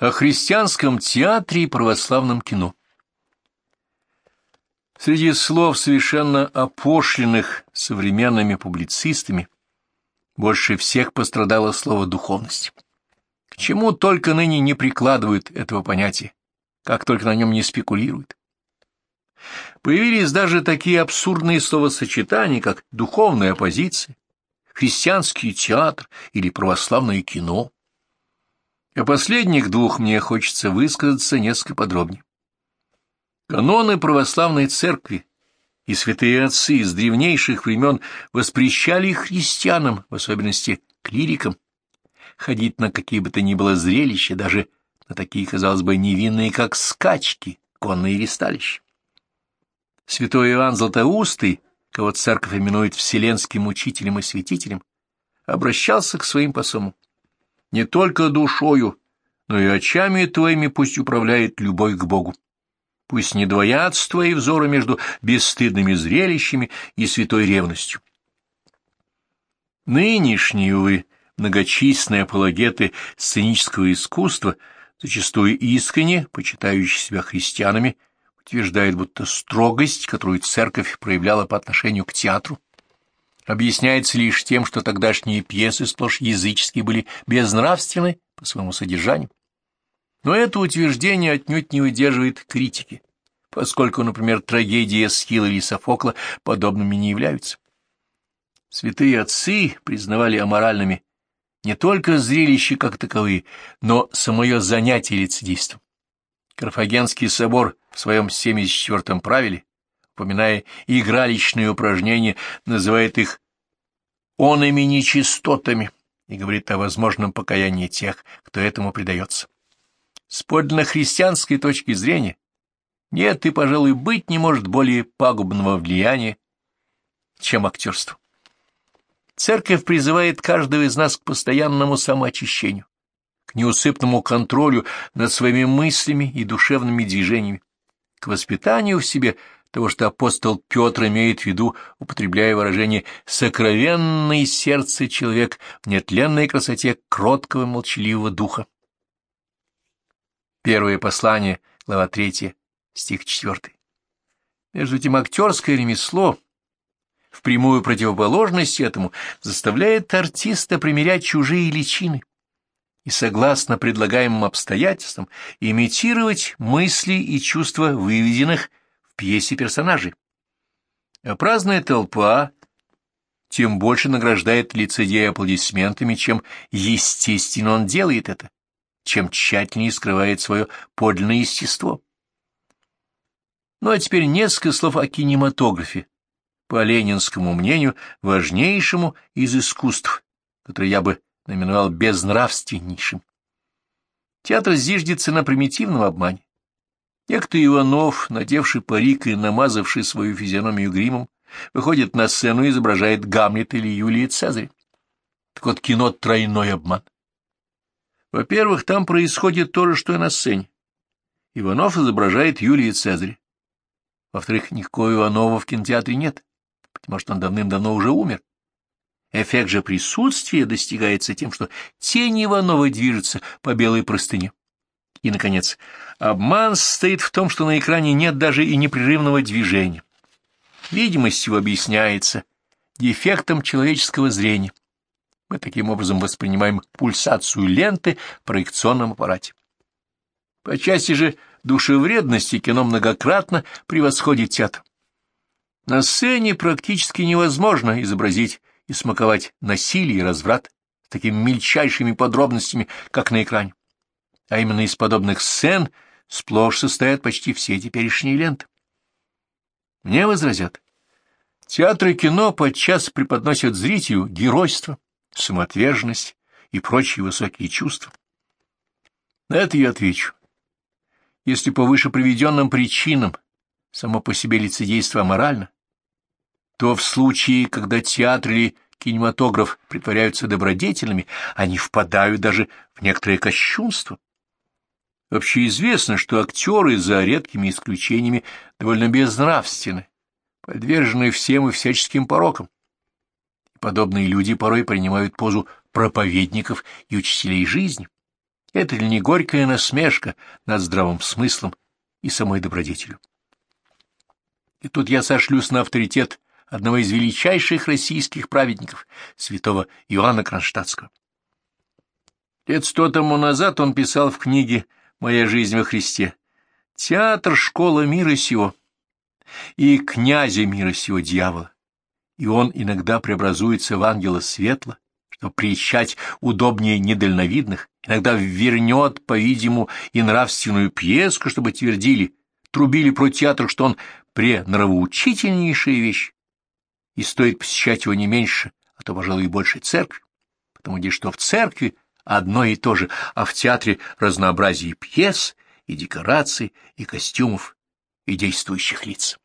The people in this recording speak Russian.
О христианском театре и православном кино. Среди слов, совершенно опошленных современными публицистами, больше всех пострадало слово «духовность». К чему только ныне не прикладывают этого понятия, как только на нем не спекулируют. Появились даже такие абсурдные словосочетания, как «духовная оппозиция», «христианский театр» или «православное кино». О последних двух мне хочется высказаться несколько подробнее. Каноны православной церкви и святые отцы из древнейших времен воспрещали христианам, в особенности клирикам, ходить на какие бы то ни было зрелища, даже на такие, казалось бы, невинные, как скачки, конные ресталища. Святой Иоанн Златоустый, кого церковь именует вселенским учителем и святителем, обращался к своим посому. «Не только душою, но и очами твоими пусть управляет любовь к Богу. Пусть не двоятся твои взоры между бесстыдными зрелищами и святой ревностью». Нынешние, увы, многочисленные апологеты сценического искусства, зачастую искренне почитающие себя христианами, утверждает, будто строгость, которую церковь проявляла по отношению к театру, объясняется лишь тем, что тогдашние пьесы сплошь языческие были безнравственны по своему содержанию. Но это утверждение отнюдь не выдерживает критики, поскольку, например, трагедии Эсхила или Софокла подобными не являются. Святые отцы признавали аморальными не только зрелища как таковые, но самое занятие лицедейством. Карфагенский собор в своем 74-м правиле, упоминая игралищные упражнения, называет их онами нечистотами и говорит о возможном покаянии тех, кто этому предается. С подлинно христианской точки зрения нет и, пожалуй, быть не может более пагубного влияния, чем актерство. Церковь призывает каждого из нас к постоянному самоочищению, к неусыпному контролю над своими мыслями и душевными движениями, к воспитанию в себе того, что апостол Петр имеет в виду, употребляя выражение «сокровенный сердце человек в нетленной красоте кроткого молчаливого духа». Первое послание, глава 3, стих 4. Между тем актерское ремесло в прямую противоположность этому заставляет артиста примерять чужие личины и, согласно предлагаемым обстоятельствам, имитировать мысли и чувства выведенных пьесе персонажей. А праздная толпа тем больше награждает лицедея аплодисментами, чем естественно он делает это, чем тщательнее скрывает свое подлинное естество. Ну а теперь несколько слов о кинематографе, по ленинскому мнению, важнейшему из искусств, которое я бы наименовал безнравственнейшим. Театр зиждется на примитивном обмане. Некто Иванов, надевший парик и намазавший свою физиономию гримом, выходит на сцену и изображает Гамлет или Юлия Цезарь. Так вот, кино — тройной обман. Во-первых, там происходит то же, что и на сцене. Иванов изображает Юлия Цезаря. Во-вторых, никакого Иванова в кинотеатре нет. Может, он давным-давно уже умер. Эффект же присутствия достигается тем, что тень Иванова движется по белой простыне. И, наконец, обман состоит в том, что на экране нет даже и непрерывного движения. Видимость его объясняется дефектом человеческого зрения. Мы таким образом воспринимаем пульсацию ленты в проекционном аппарате. По части же душевредности кино многократно превосходит театр. На сцене практически невозможно изобразить и смаковать насилие и разврат с такими мельчайшими подробностями, как на экране. А именно из подобных сцен сплошь состоят почти все теперешние ленты. Мне возразят, театр и кино подчас преподносят зрителю геройство, самоотверженность и прочие высокие чувства. На это я отвечу. Если по выше приведенным причинам само по себе лицедейство аморально, то в случае, когда театр или кинематограф притворяются добродетельными, они впадают даже в некоторое кощунство. Вообще известно, что актеры, за редкими исключениями, довольно безнравственны, подвержены всем и всяческим порокам. Подобные люди порой принимают позу проповедников и учителей жизни. Это ли не горькая насмешка над здравым смыслом и самой добродетелью? И тут я сошлюсь на авторитет одного из величайших российских праведников, святого Иоанна Кронштадтского. Лет сто тому назад он писал в книге «Моя жизнь во Христе» «Театр — школа мира сего» и князя мира сего дьявола, и он иногда преобразуется в ангела светла, чтобы приезжать удобнее недальновидных, иногда вернет, по-видимому, и нравственную пьеску, чтобы твердили, трубили про театр, что он пренравоучительнейшая вещь, и стоит посещать его не меньше, а то, пожалуй, и больше церкви, потому что в церкви одно и то же, а в театре разнообразие пьес и декораций, и костюмов, и действующих лиц.